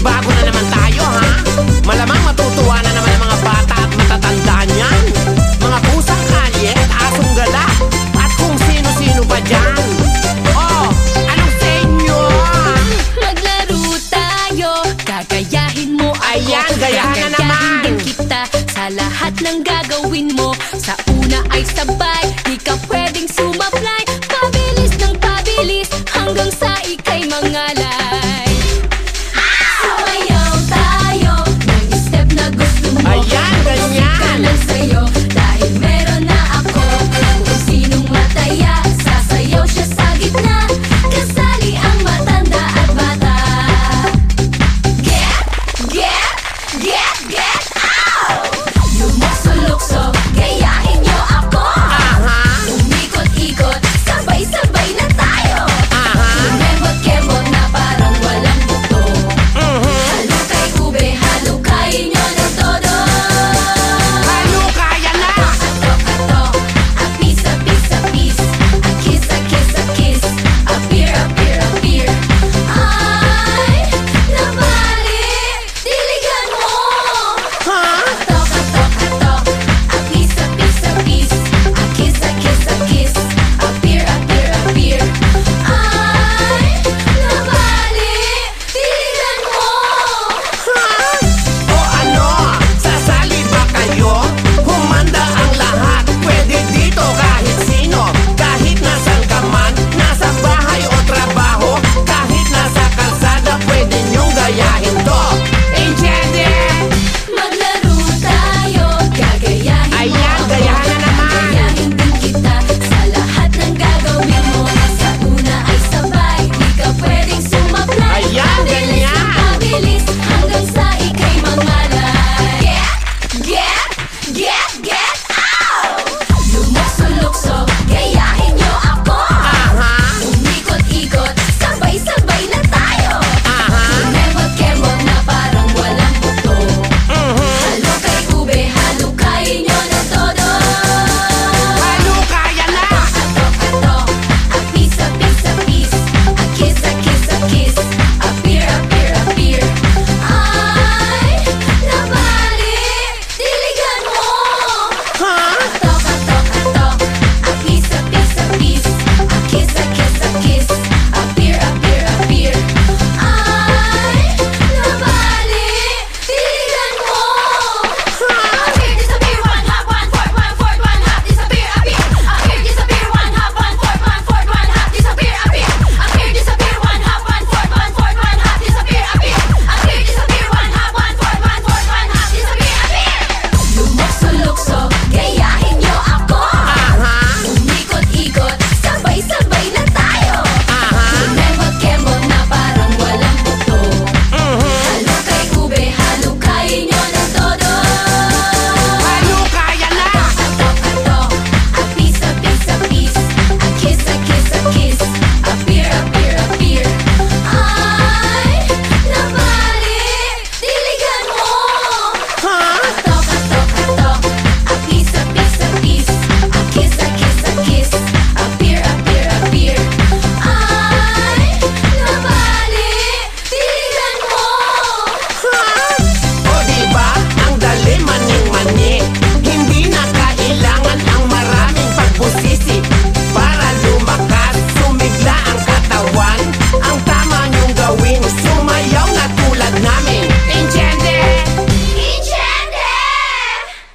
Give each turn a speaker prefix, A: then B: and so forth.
A: Nanibago na naman tayo ha? Malamang matutuwa na naman ang mga bata at matatanda niyan. Mga pusang kalye at asong gala. At kung sino-sino pa dyan. Oh, anong sa inyo?
B: Maglaro tayo, kagayahin mo Ayan, gayahan naman. Kita sa lahat ng gagawin mo. Sa una ay sabay, di ka pwede